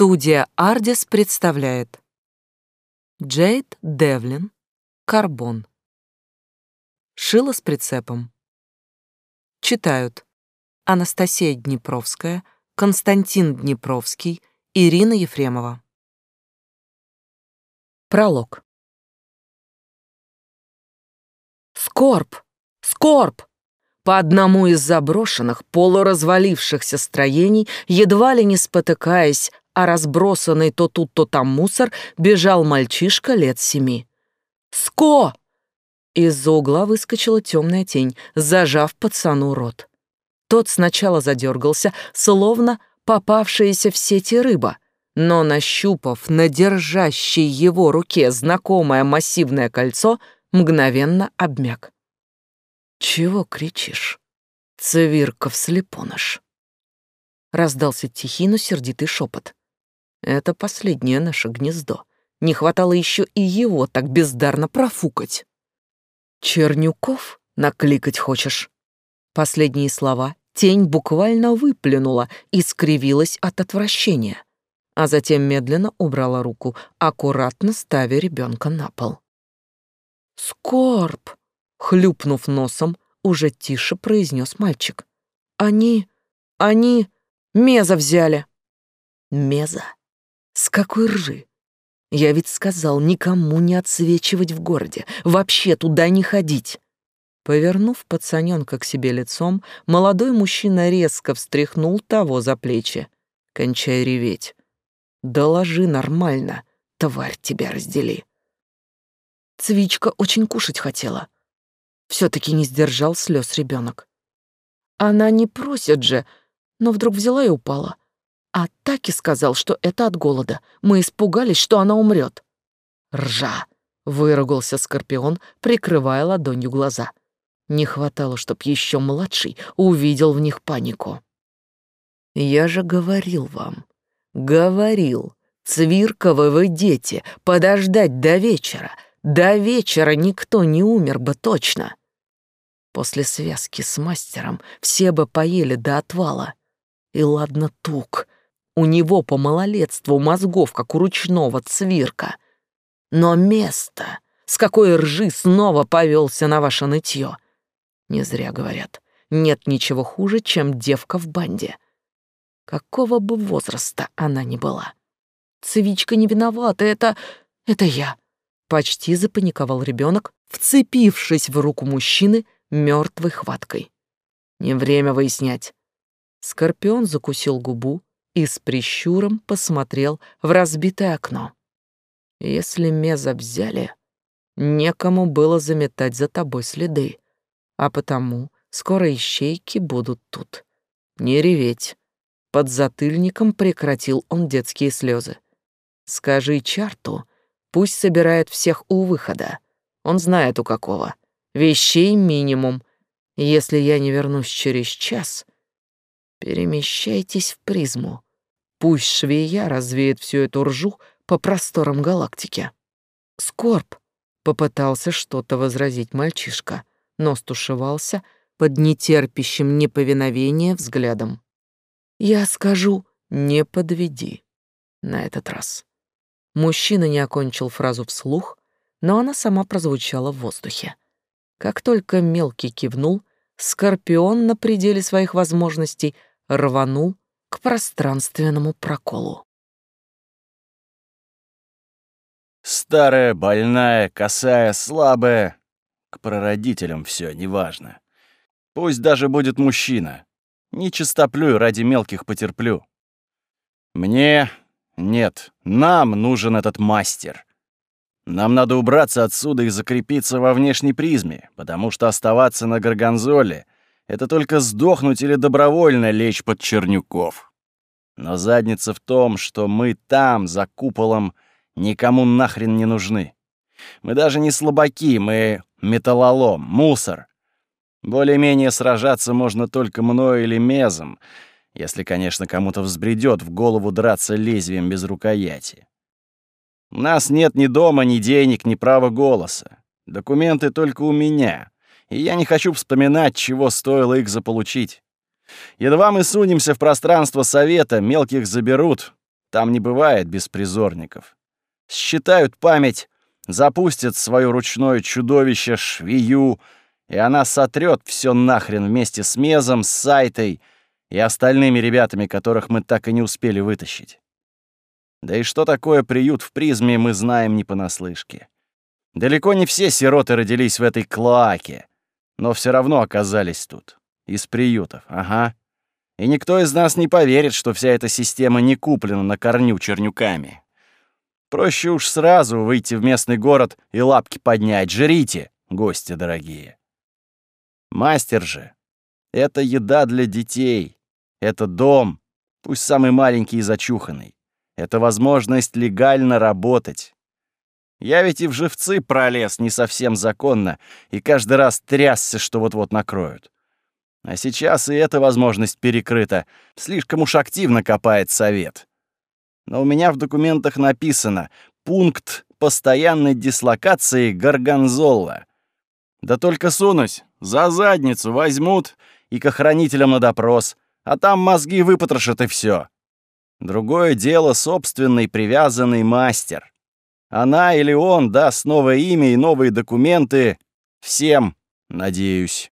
Студия «Ардис» представляет. Джейд Девлин «Карбон» Шило с прицепом. Читают Анастасия Днепровская, Константин Днепровский, Ирина Ефремова. Пролог. Скорб! Скорб! По одному из заброшенных, полуразвалившихся строений, едва ли не спотыкаясь, а разбросанный то тут, то там мусор, бежал мальчишка лет семи. «Ско!» Из-за угла выскочила темная тень, зажав пацану рот. Тот сначала задергался, словно попавшаяся в сети рыба, но, нащупав на держащей его руке знакомое массивное кольцо, мгновенно обмяк. «Чего кричишь, цвирков слепоныш?» Раздался тихий, но сердитый шепот. Это последнее наше гнездо. Не хватало еще и его так бездарно профукать. Чернюков накликать хочешь? Последние слова тень буквально выплюнула и скривилась от отвращения, а затем медленно убрала руку, аккуратно ставя ребенка на пол. «Скорб!» — хлюпнув носом, уже тише произнес мальчик. «Они... они... Меза взяли!» «Меза? С какой ржи? Я ведь сказал никому не отсвечивать в городе, вообще туда не ходить. Повернув пацаненка к себе лицом, молодой мужчина резко встряхнул того за плечи. Кончай реветь. Доложи нормально, тварь тебя раздели. Цвичка очень кушать хотела. Все-таки не сдержал слез ребенок. Она не просит же, но вдруг взяла и упала. А Таки сказал, что это от голода. Мы испугались, что она умрет. Ржа! Выругался Скорпион, прикрывая ладонью глаза. Не хватало, чтоб еще младший увидел в них панику. Я же говорил вам, говорил, Цвирковы вы дети, подождать до вечера. До вечера никто не умер бы точно. После связки с мастером все бы поели до отвала. И ладно тук, у него по малолетству мозгов, как у ручного цвирка. Но место, с какой ржи снова повелся на ваше нытье. Не зря говорят, нет ничего хуже, чем девка в банде. Какого бы возраста она ни была. Цвичка не виновата, это... это я. Почти запаниковал ребенок, вцепившись в руку мужчины мертвой хваткой. Не время выяснять. Скорпион закусил губу, и с прищуром посмотрел в разбитое окно. Если Меза взяли, некому было заметать за тобой следы, а потому скоро ищейки будут тут. Не реветь. Под затыльником прекратил он детские слезы. Скажи Чарту, пусть собирает всех у выхода. Он знает у какого. Вещей минимум. Если я не вернусь через час, Перемещайтесь в призму. Пусть швея развеет всю эту ржу по просторам галактики. Скорб попытался что-то возразить мальчишка, но стушевался под нетерпящим неповиновения взглядом. Я скажу, не подведи. На этот раз. Мужчина не окончил фразу вслух, но она сама прозвучала в воздухе. Как только мелкий кивнул, Скорпион на пределе своих возможностей — рванул к пространственному проколу. Старая, больная, косая, слабая. К прародителям все неважно. Пусть даже будет мужчина. Не чистоплю ради мелких потерплю. Мне... Нет, нам нужен этот мастер. Нам надо убраться отсюда и закрепиться во внешней призме, потому что оставаться на Гарганзоле это только сдохнуть или добровольно лечь под Чернюков. Но задница в том, что мы там, за куполом, никому нахрен не нужны. Мы даже не слабаки, мы металлолом, мусор. Более-менее сражаться можно только мною или мезом, если, конечно, кому-то взбредет в голову драться лезвием без рукояти. У нас нет ни дома, ни денег, ни права голоса. Документы только у меня и я не хочу вспоминать, чего стоило их заполучить. Едва мы сунемся в пространство совета, мелких заберут. Там не бывает беспризорников. Считают память, запустят свое ручное чудовище швею, и она сотрет все нахрен вместе с Мезом, с Сайтой и остальными ребятами, которых мы так и не успели вытащить. Да и что такое приют в призме, мы знаем не понаслышке. Далеко не все сироты родились в этой клоаке, но все равно оказались тут. Из приютов, ага. И никто из нас не поверит, что вся эта система не куплена на корню чернюками. Проще уж сразу выйти в местный город и лапки поднять. Жрите, гости дорогие. Мастер же — это еда для детей. Это дом, пусть самый маленький и зачуханный. Это возможность легально работать. Я ведь и в живцы пролез не совсем законно, и каждый раз трясся, что вот-вот накроют. А сейчас и эта возможность перекрыта. Слишком уж активно копает совет. Но у меня в документах написано «Пункт постоянной дислокации Горгонзола». Да только сунусь, за задницу возьмут и к охранителям на допрос, а там мозги выпотрошат и все. Другое дело собственный привязанный мастер. Она или он даст новое имя и новые документы. Всем, надеюсь.